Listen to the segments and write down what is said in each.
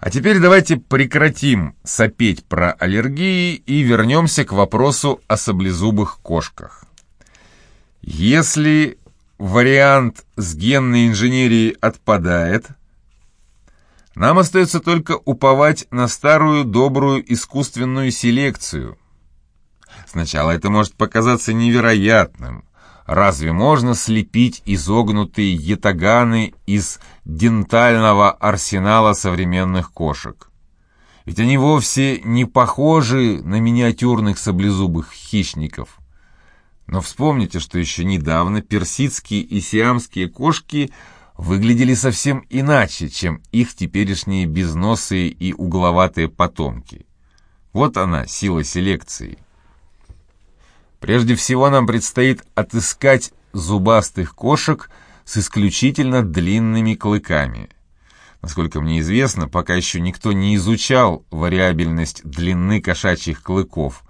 А теперь давайте прекратим сопеть про аллергии и вернемся к вопросу о саблезубых кошках. Если вариант с генной инженерией отпадает, нам остается только уповать на старую добрую искусственную селекцию. Сначала это может показаться невероятным. Разве можно слепить изогнутые ятаганы из дентального арсенала современных кошек? Ведь они вовсе не похожи на миниатюрных саблезубых хищников. Но вспомните, что еще недавно персидские и сиамские кошки – выглядели совсем иначе, чем их теперешние безносые и угловатые потомки. Вот она, сила селекции. Прежде всего нам предстоит отыскать зубастых кошек с исключительно длинными клыками. Насколько мне известно, пока еще никто не изучал вариабельность длины кошачьих клыков.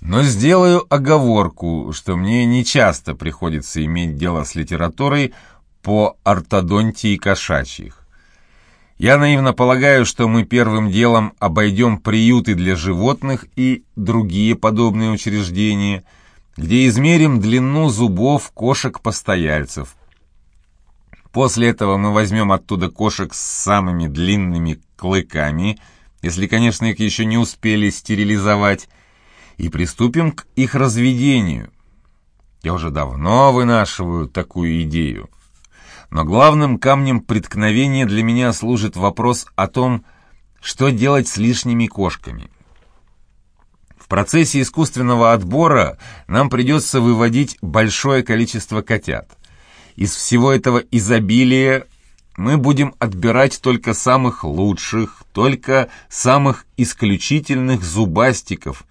Но сделаю оговорку, что мне не часто приходится иметь дело с литературой, по ортодонтии кошачьих. Я наивно полагаю, что мы первым делом обойдем приюты для животных и другие подобные учреждения, где измерим длину зубов кошек-постояльцев. После этого мы возьмем оттуда кошек с самыми длинными клыками, если, конечно, их еще не успели стерилизовать, и приступим к их разведению. Я уже давно вынашиваю такую идею. Но главным камнем преткновения для меня служит вопрос о том, что делать с лишними кошками. В процессе искусственного отбора нам придется выводить большое количество котят. Из всего этого изобилия мы будем отбирать только самых лучших, только самых исключительных зубастиков,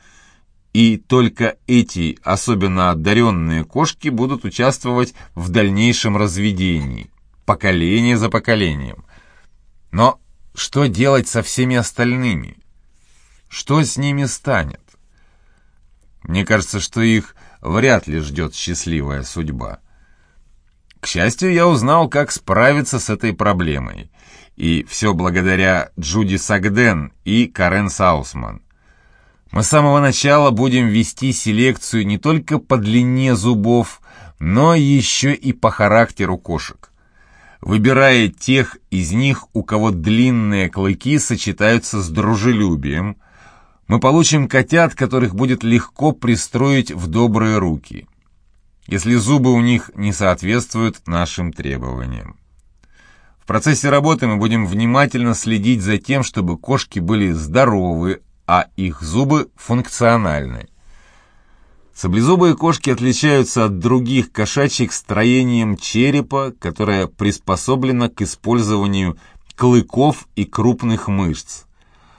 и только эти особенно одаренные кошки будут участвовать в дальнейшем разведении, поколение за поколением. Но что делать со всеми остальными? Что с ними станет? Мне кажется, что их вряд ли ждет счастливая судьба. К счастью, я узнал, как справиться с этой проблемой. И все благодаря Джуди Сагден и Карен Саусман. Мы с самого начала будем вести селекцию не только по длине зубов, но еще и по характеру кошек, выбирая тех из них, у кого длинные клыки сочетаются с дружелюбием, мы получим котят, которых будет легко пристроить в добрые руки, если зубы у них не соответствуют нашим требованиям. В процессе работы мы будем внимательно следить за тем, чтобы кошки были здоровы, а их зубы функциональны. Саблезубые кошки отличаются от других кошачьих строением черепа, которое приспособлено к использованию клыков и крупных мышц.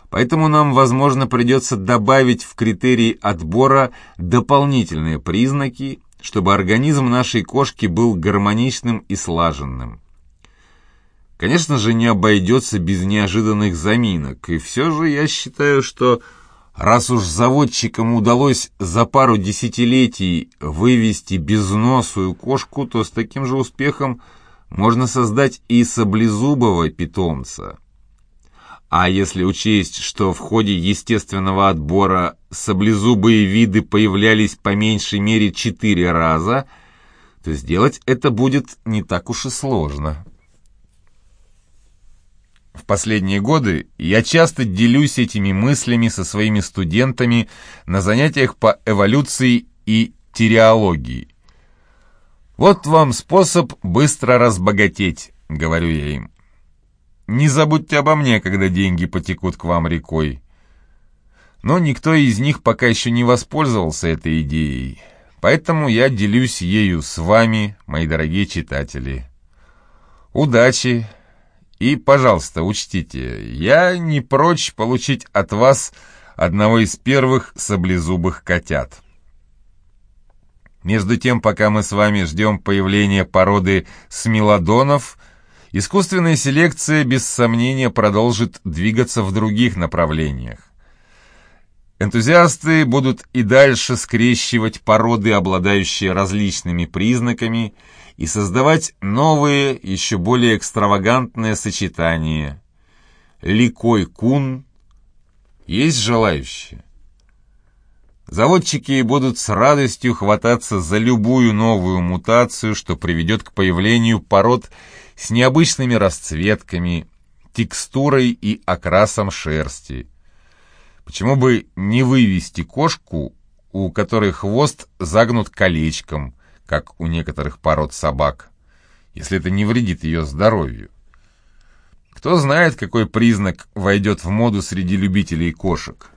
Поэтому нам, возможно, придется добавить в критерии отбора дополнительные признаки, чтобы организм нашей кошки был гармоничным и слаженным. Конечно же, не обойдется без неожиданных заминок, и все же я считаю, что раз уж заводчикам удалось за пару десятилетий вывести безносую кошку, то с таким же успехом можно создать и саблезубого питомца. А если учесть, что в ходе естественного отбора саблезубые виды появлялись по меньшей мере четыре раза, то сделать это будет не так уж и сложно. В последние годы я часто делюсь этими мыслями со своими студентами на занятиях по эволюции и тиреологии. «Вот вам способ быстро разбогатеть», — говорю я им. «Не забудьте обо мне, когда деньги потекут к вам рекой». Но никто из них пока еще не воспользовался этой идеей, поэтому я делюсь ею с вами, мои дорогие читатели. Удачи! И, пожалуйста, учтите, я не прочь получить от вас одного из первых саблезубых котят. Между тем, пока мы с вами ждем появления породы смелодонов, искусственная селекция без сомнения продолжит двигаться в других направлениях. Энтузиасты будут и дальше скрещивать породы, обладающие различными признаками, и создавать новые, еще более экстравагантные сочетания. Ликой Кун. Есть желающие? Заводчики будут с радостью хвататься за любую новую мутацию, что приведет к появлению пород с необычными расцветками, текстурой и окрасом шерсти. Почему бы не вывести кошку, у которой хвост загнут колечком, как у некоторых пород собак, если это не вредит ее здоровью? Кто знает, какой признак войдет в моду среди любителей кошек?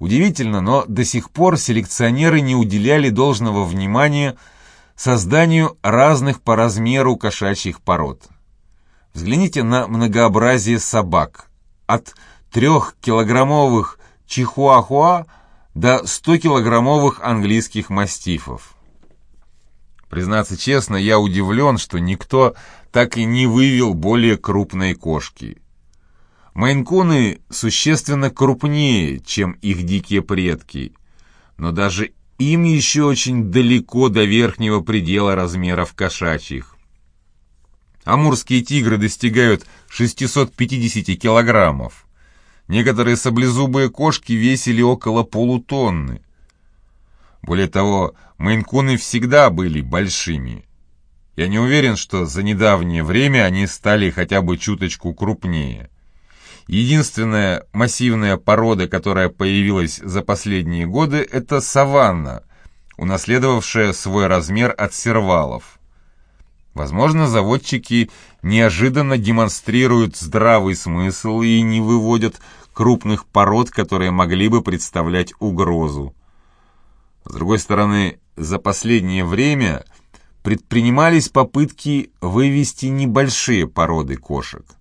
Удивительно, но до сих пор селекционеры не уделяли должного внимания созданию разных по размеру кошачьих пород. Взгляните на многообразие собак. От трехкилограммовых чихуахуа до 100-килограммовых английских мастифов. Признаться честно, я удивлен, что никто так и не вывел более крупные кошки. Майнкуны существенно крупнее, чем их дикие предки, но даже им еще очень далеко до верхнего предела размеров кошачьих. Амурские тигры достигают 650 килограммов. Некоторые саблезубые кошки весили около полутонны. Более того, мейнкуны всегда были большими. Я не уверен, что за недавнее время они стали хотя бы чуточку крупнее. Единственная массивная порода, которая появилась за последние годы, это саванна, унаследовавшая свой размер от сервалов. Возможно, заводчики неожиданно демонстрируют здравый смысл и не выводят крупных пород, которые могли бы представлять угрозу. С другой стороны, за последнее время предпринимались попытки вывести небольшие породы кошек –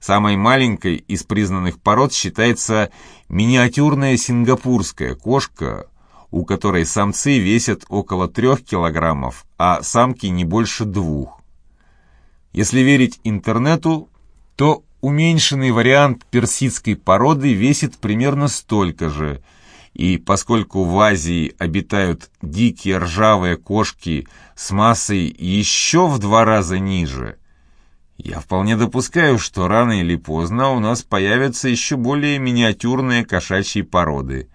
Самой маленькой из признанных пород считается миниатюрная сингапурская кошка, у которой самцы весят около трех килограммов, а самки не больше двух. Если верить интернету, то уменьшенный вариант персидской породы весит примерно столько же, и поскольку в Азии обитают дикие ржавые кошки с массой еще в два раза ниже, я вполне допускаю, что рано или поздно у нас появятся еще более миниатюрные кошачьи породы.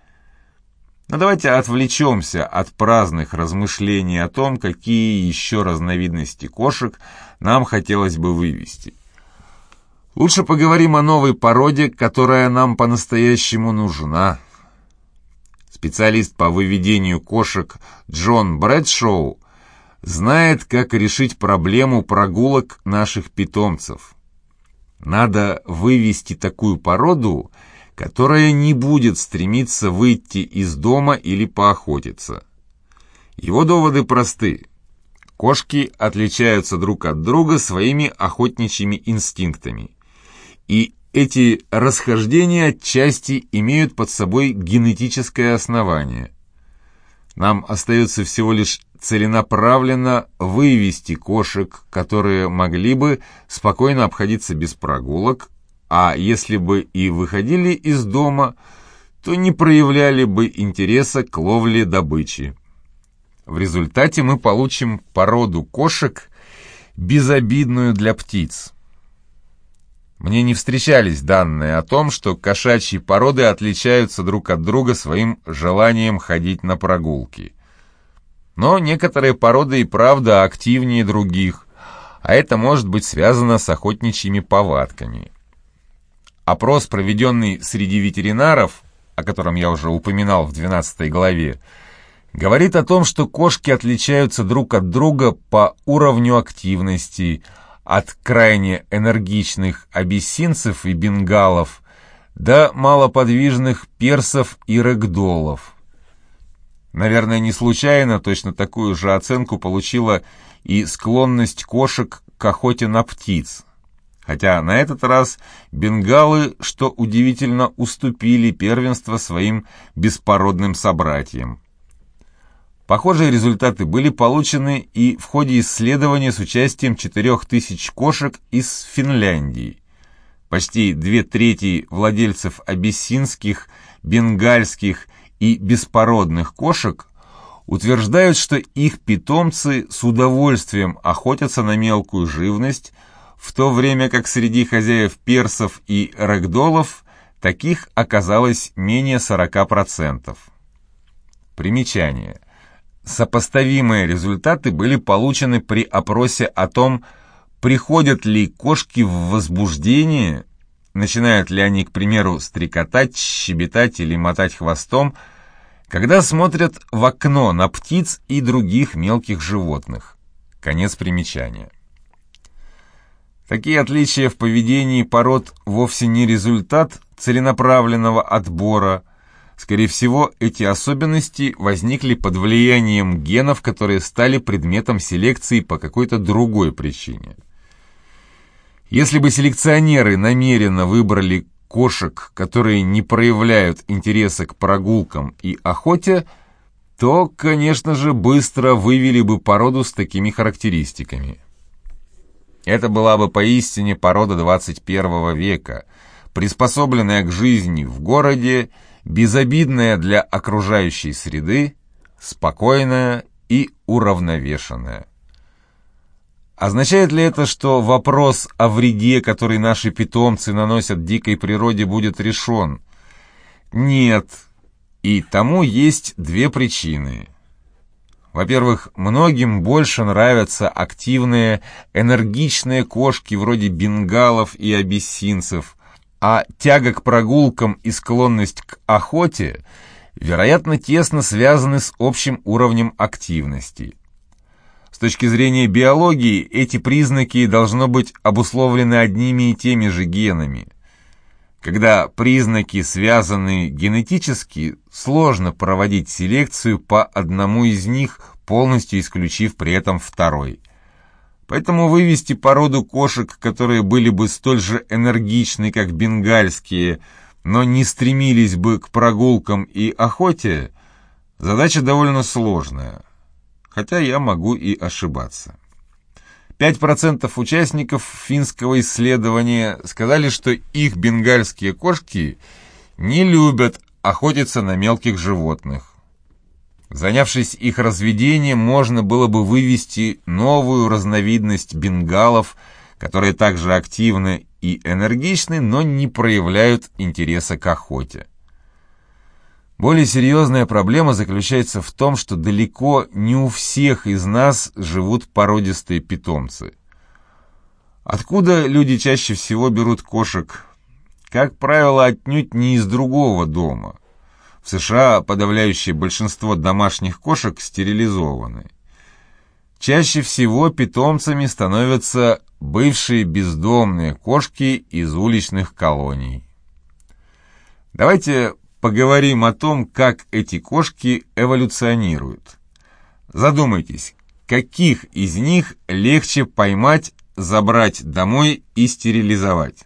Но давайте отвлечемся от праздных размышлений о том, какие еще разновидности кошек нам хотелось бы вывести. Лучше поговорим о новой породе, которая нам по-настоящему нужна. Специалист по выведению кошек Джон Брэдшоу знает, как решить проблему прогулок наших питомцев. Надо вывести такую породу, которая не будет стремиться выйти из дома или поохотиться. Его доводы просты. Кошки отличаются друг от друга своими охотничьими инстинктами. И эти расхождения отчасти имеют под собой генетическое основание. Нам остается всего лишь целенаправленно вывести кошек, которые могли бы спокойно обходиться без прогулок, а если бы и выходили из дома, то не проявляли бы интереса к ловле добычи. В результате мы получим породу кошек, безобидную для птиц. Мне не встречались данные о том, что кошачьи породы отличаются друг от друга своим желанием ходить на прогулки. Но некоторые породы и правда активнее других, а это может быть связано с охотничьими повадками. Опрос, проведенный среди ветеринаров, о котором я уже упоминал в 12 главе, говорит о том, что кошки отличаются друг от друга по уровню активности, от крайне энергичных абиссинцев и бенгалов до малоподвижных персов и рэгдолов. Наверное, не случайно точно такую же оценку получила и склонность кошек к охоте на птиц. Хотя на этот раз бенгалы, что удивительно, уступили первенство своим беспородным собратьям. Похожие результаты были получены и в ходе исследования с участием 4000 кошек из Финляндии. Почти две трети владельцев абиссинских, бенгальских и беспородных кошек утверждают, что их питомцы с удовольствием охотятся на мелкую живность, в то время как среди хозяев персов и рэгдолов таких оказалось менее 40%. Примечание. Сопоставимые результаты были получены при опросе о том, приходят ли кошки в возбуждение, начинают ли они, к примеру, стрекотать, щебетать или мотать хвостом, когда смотрят в окно на птиц и других мелких животных. Конец примечания. Такие отличия в поведении пород вовсе не результат целенаправленного отбора. Скорее всего, эти особенности возникли под влиянием генов, которые стали предметом селекции по какой-то другой причине. Если бы селекционеры намеренно выбрали кошек, которые не проявляют интереса к прогулкам и охоте, то, конечно же, быстро вывели бы породу с такими характеристиками. Это была бы поистине порода 21 века, приспособленная к жизни в городе, безобидная для окружающей среды, спокойная и уравновешенная. Означает ли это, что вопрос о вреде, который наши питомцы наносят дикой природе, будет решен? Нет. И тому есть две причины. Во-первых, многим больше нравятся активные, энергичные кошки вроде бенгалов и абиссинцев, а тяга к прогулкам и склонность к охоте, вероятно, тесно связаны с общим уровнем активности. С точки зрения биологии, эти признаки должно быть обусловлены одними и теми же генами. Когда признаки связаны генетически, сложно проводить селекцию по одному из них, полностью исключив при этом второй. Поэтому вывести породу кошек, которые были бы столь же энергичны, как бенгальские, но не стремились бы к прогулкам и охоте, задача довольно сложная, хотя я могу и ошибаться. 5% участников финского исследования сказали, что их бенгальские кошки не любят охотиться на мелких животных. Занявшись их разведением, можно было бы вывести новую разновидность бенгалов, которые также активны и энергичны, но не проявляют интереса к охоте. Более серьезная проблема заключается в том, что далеко не у всех из нас живут породистые питомцы. Откуда люди чаще всего берут кошек? Как правило, отнюдь не из другого дома. В США подавляющее большинство домашних кошек стерилизованы. Чаще всего питомцами становятся бывшие бездомные кошки из уличных колоний. Давайте поговорим о том, как эти кошки эволюционируют. Задумайтесь, каких из них легче поймать, забрать домой и стерилизовать?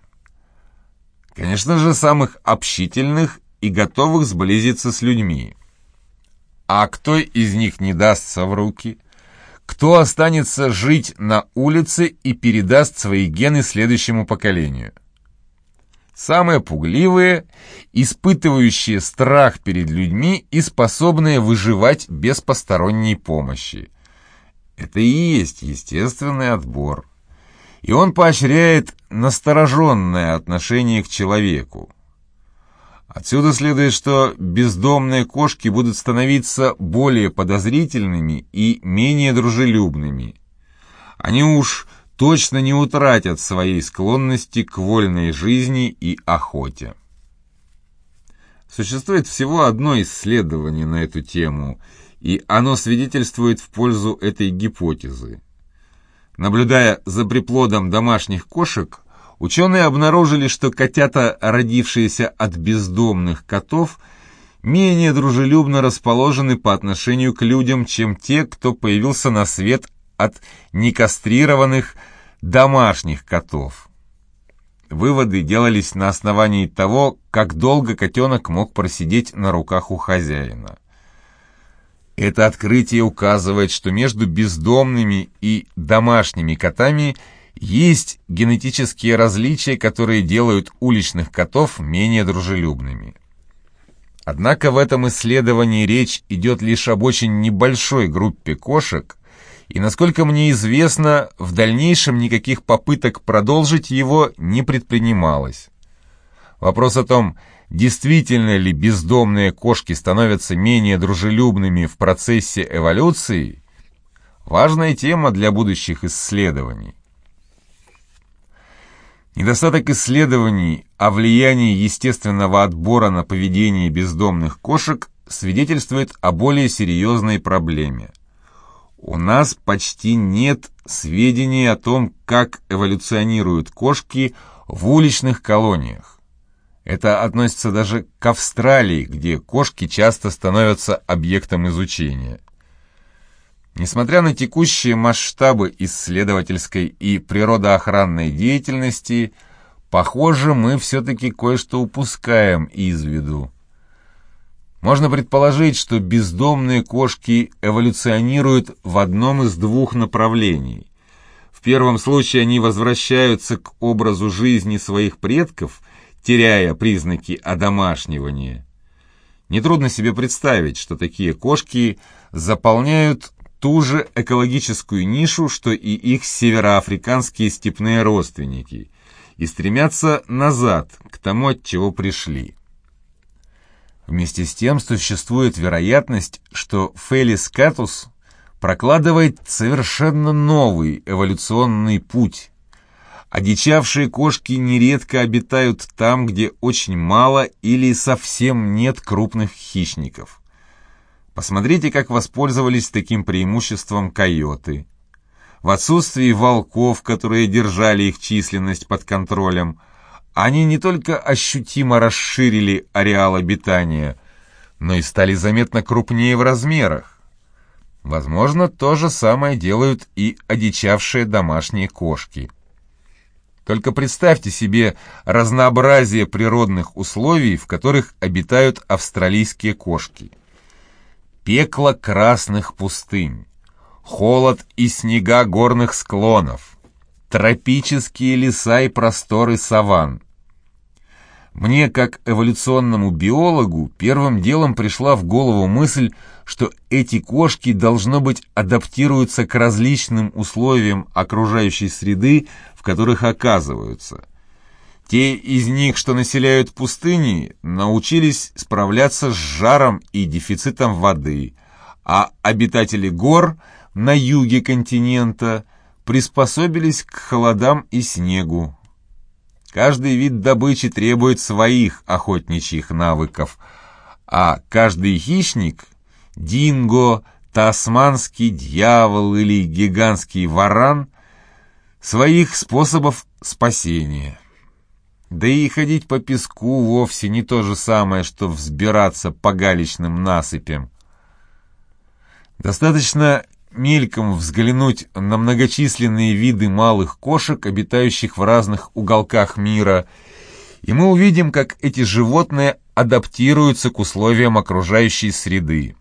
Конечно же, самых общительных и готовых сблизиться с людьми. А кто из них не дастся в руки? Кто останется жить на улице и передаст свои гены следующему поколению? самые пугливые, испытывающие страх перед людьми и способные выживать без посторонней помощи. Это и есть естественный отбор. И он поощряет настороженное отношение к человеку. Отсюда следует, что бездомные кошки будут становиться более подозрительными и менее дружелюбными. Они уж точно не утратят своей склонности к вольной жизни и охоте. Существует всего одно исследование на эту тему, и оно свидетельствует в пользу этой гипотезы. Наблюдая за приплодом домашних кошек, ученые обнаружили, что котята, родившиеся от бездомных котов, менее дружелюбно расположены по отношению к людям, чем те, кто появился на свет от некастрированных домашних котов. Выводы делались на основании того, как долго котенок мог просидеть на руках у хозяина. Это открытие указывает, что между бездомными и домашними котами есть генетические различия, которые делают уличных котов менее дружелюбными. Однако в этом исследовании речь идет лишь об очень небольшой группе кошек, и, насколько мне известно, в дальнейшем никаких попыток продолжить его не предпринималось. Вопрос о том, действительно ли бездомные кошки становятся менее дружелюбными в процессе эволюции, важная тема для будущих исследований. Недостаток исследований о влиянии естественного отбора на поведение бездомных кошек свидетельствует о более серьезной проблеме. У нас почти нет сведений о том, как эволюционируют кошки в уличных колониях. Это относится даже к Австралии, где кошки часто становятся объектом изучения. Несмотря на текущие масштабы исследовательской и природоохранной деятельности, похоже, мы все-таки кое-что упускаем из виду. Можно предположить, что бездомные кошки эволюционируют в одном из двух направлений. В первом случае они возвращаются к образу жизни своих предков, теряя признаки одомашнивания. Нетрудно себе представить, что такие кошки заполняют ту же экологическую нишу, что и их североафриканские степные родственники, и стремятся назад, к тому, от чего пришли. Вместе с тем существует вероятность, что Фелис Катус прокладывает совершенно новый эволюционный путь. Одичавшие кошки нередко обитают там, где очень мало или совсем нет крупных хищников. Посмотрите, как воспользовались таким преимуществом койоты. В отсутствии волков, которые держали их численность под контролем, они не только ощутимо расширили ареал обитания, но и стали заметно крупнее в размерах. Возможно, то же самое делают и одичавшие домашние кошки. Только представьте себе разнообразие природных условий, в которых обитают австралийские кошки. Пекло красных пустынь, холод и снега горных склонов, тропические леса и просторы саванн, мне, как эволюционному биологу, первым делом пришла в голову мысль, что эти кошки, должно быть, адаптируются к различным условиям окружающей среды, в которых оказываются. Те из них, что населяют пустыни, научились справляться с жаром и дефицитом воды, а обитатели гор на юге континента приспособились к холодам и снегу, Каждый вид добычи требует своих охотничьих навыков, а каждый хищник — динго, тасманский дьявол или гигантский варан — своих способов спасения. Да и ходить по песку вовсе не то же самое, что взбираться по галечным насыпям. Достаточно мельком взглянуть на многочисленные виды малых кошек, обитающих в разных уголках мира, и мы увидим, как эти животные адаптируются к условиям окружающей среды.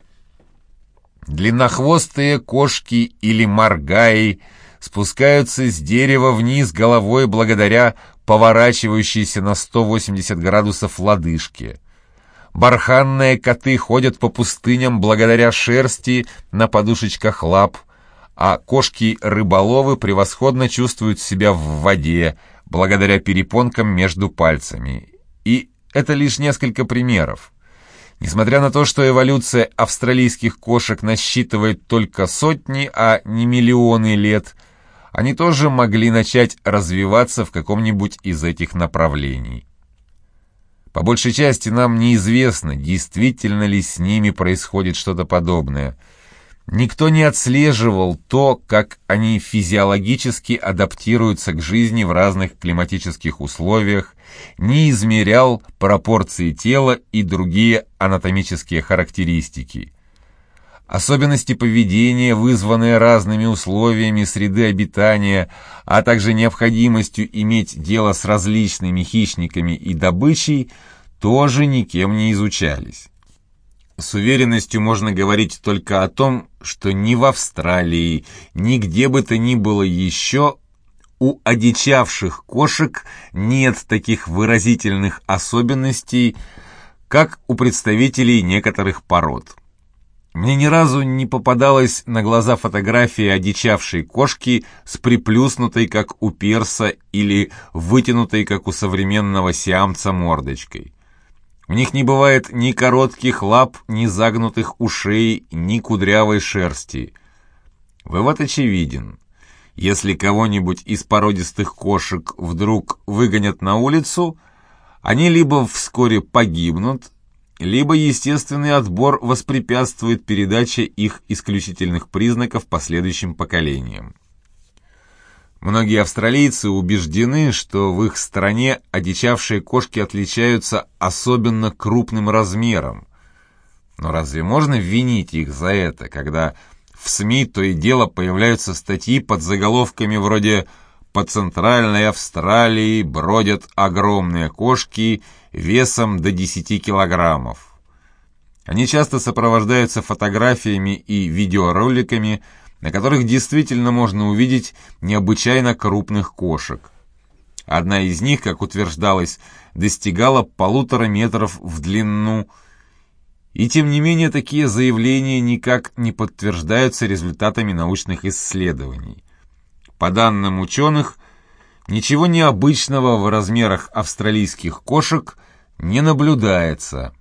Длиннохвостые кошки или моргаи спускаются с дерева вниз головой благодаря поворачивающейся на 180 градусов лодыжке. Барханные коты ходят по пустыням благодаря шерсти на подушечках лап, а кошки-рыболовы превосходно чувствуют себя в воде благодаря перепонкам между пальцами. И это лишь несколько примеров. Несмотря на то, что эволюция австралийских кошек насчитывает только сотни, а не миллионы лет, они тоже могли начать развиваться в каком-нибудь из этих направлений. По большей части нам неизвестно, действительно ли с ними происходит что-то подобное. Никто не отслеживал то, как они физиологически адаптируются к жизни в разных климатических условиях, не измерял пропорции тела и другие анатомические характеристики. Особенности поведения, вызванные разными условиями среды обитания, а также необходимостью иметь дело с различными хищниками и добычей, тоже никем не изучались. С уверенностью можно говорить только о том, что ни в Австралии, ни где бы то ни было еще у одичавших кошек нет таких выразительных особенностей, как у представителей некоторых пород. Мне ни разу не попадалась на глаза фотография одичавшей кошки с приплюснутой, как у перса, или вытянутой, как у современного сиамца, мордочкой. У них не бывает ни коротких лап, ни загнутых ушей, ни кудрявой шерсти. Вывод очевиден. Если кого-нибудь из породистых кошек вдруг выгонят на улицу, они либо вскоре погибнут, либо естественный отбор воспрепятствует передаче их исключительных признаков последующим поколениям. Многие австралийцы убеждены, что в их стране одичавшие кошки отличаются особенно крупным размером. Но разве можно винить их за это, когда в СМИ то и дело появляются статьи под заголовками вроде «По центральной Австралии бродят огромные кошки весом до 10 килограммов». Они часто сопровождаются фотографиями и видеороликами, на которых действительно можно увидеть необычайно крупных кошек. Одна из них, как утверждалось, достигала полутора метров в длину, и тем не менее такие заявления никак не подтверждаются результатами научных исследований. По данным ученых, ничего необычного в размерах австралийских кошек не наблюдается,